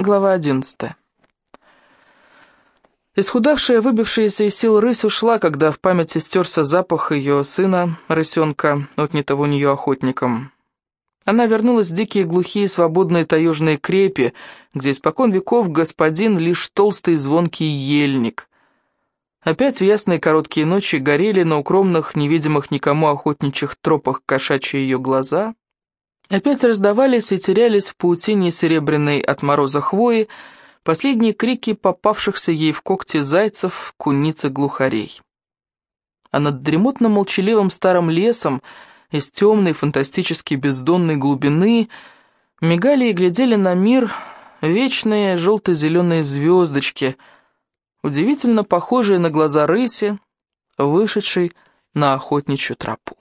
Глава одиннадцатая. Исхудавшая, выбившаяся из сил рысь ушла, когда в памяти стерся запах ее сына, рысенка, отнятого у нее охотником. Она вернулась в дикие глухие свободные таежные крепи, где испокон веков господин лишь толстый звонкий ельник. Опять в ясные короткие ночи горели на укромных, невидимых никому охотничьих тропах кошачьи ее глаза. Опять раздавались и терялись в паутине серебряной от мороза хвои последние крики попавшихся ей в когти зайцев, куниц и глухарей. А над дремотно-молчаливым старым лесом из темной, фантастически бездонной глубины мигали и глядели на мир вечные желто-зеленые звездочки — удивительно похожие на глаза рыси, вышедшей на охотничью тропу.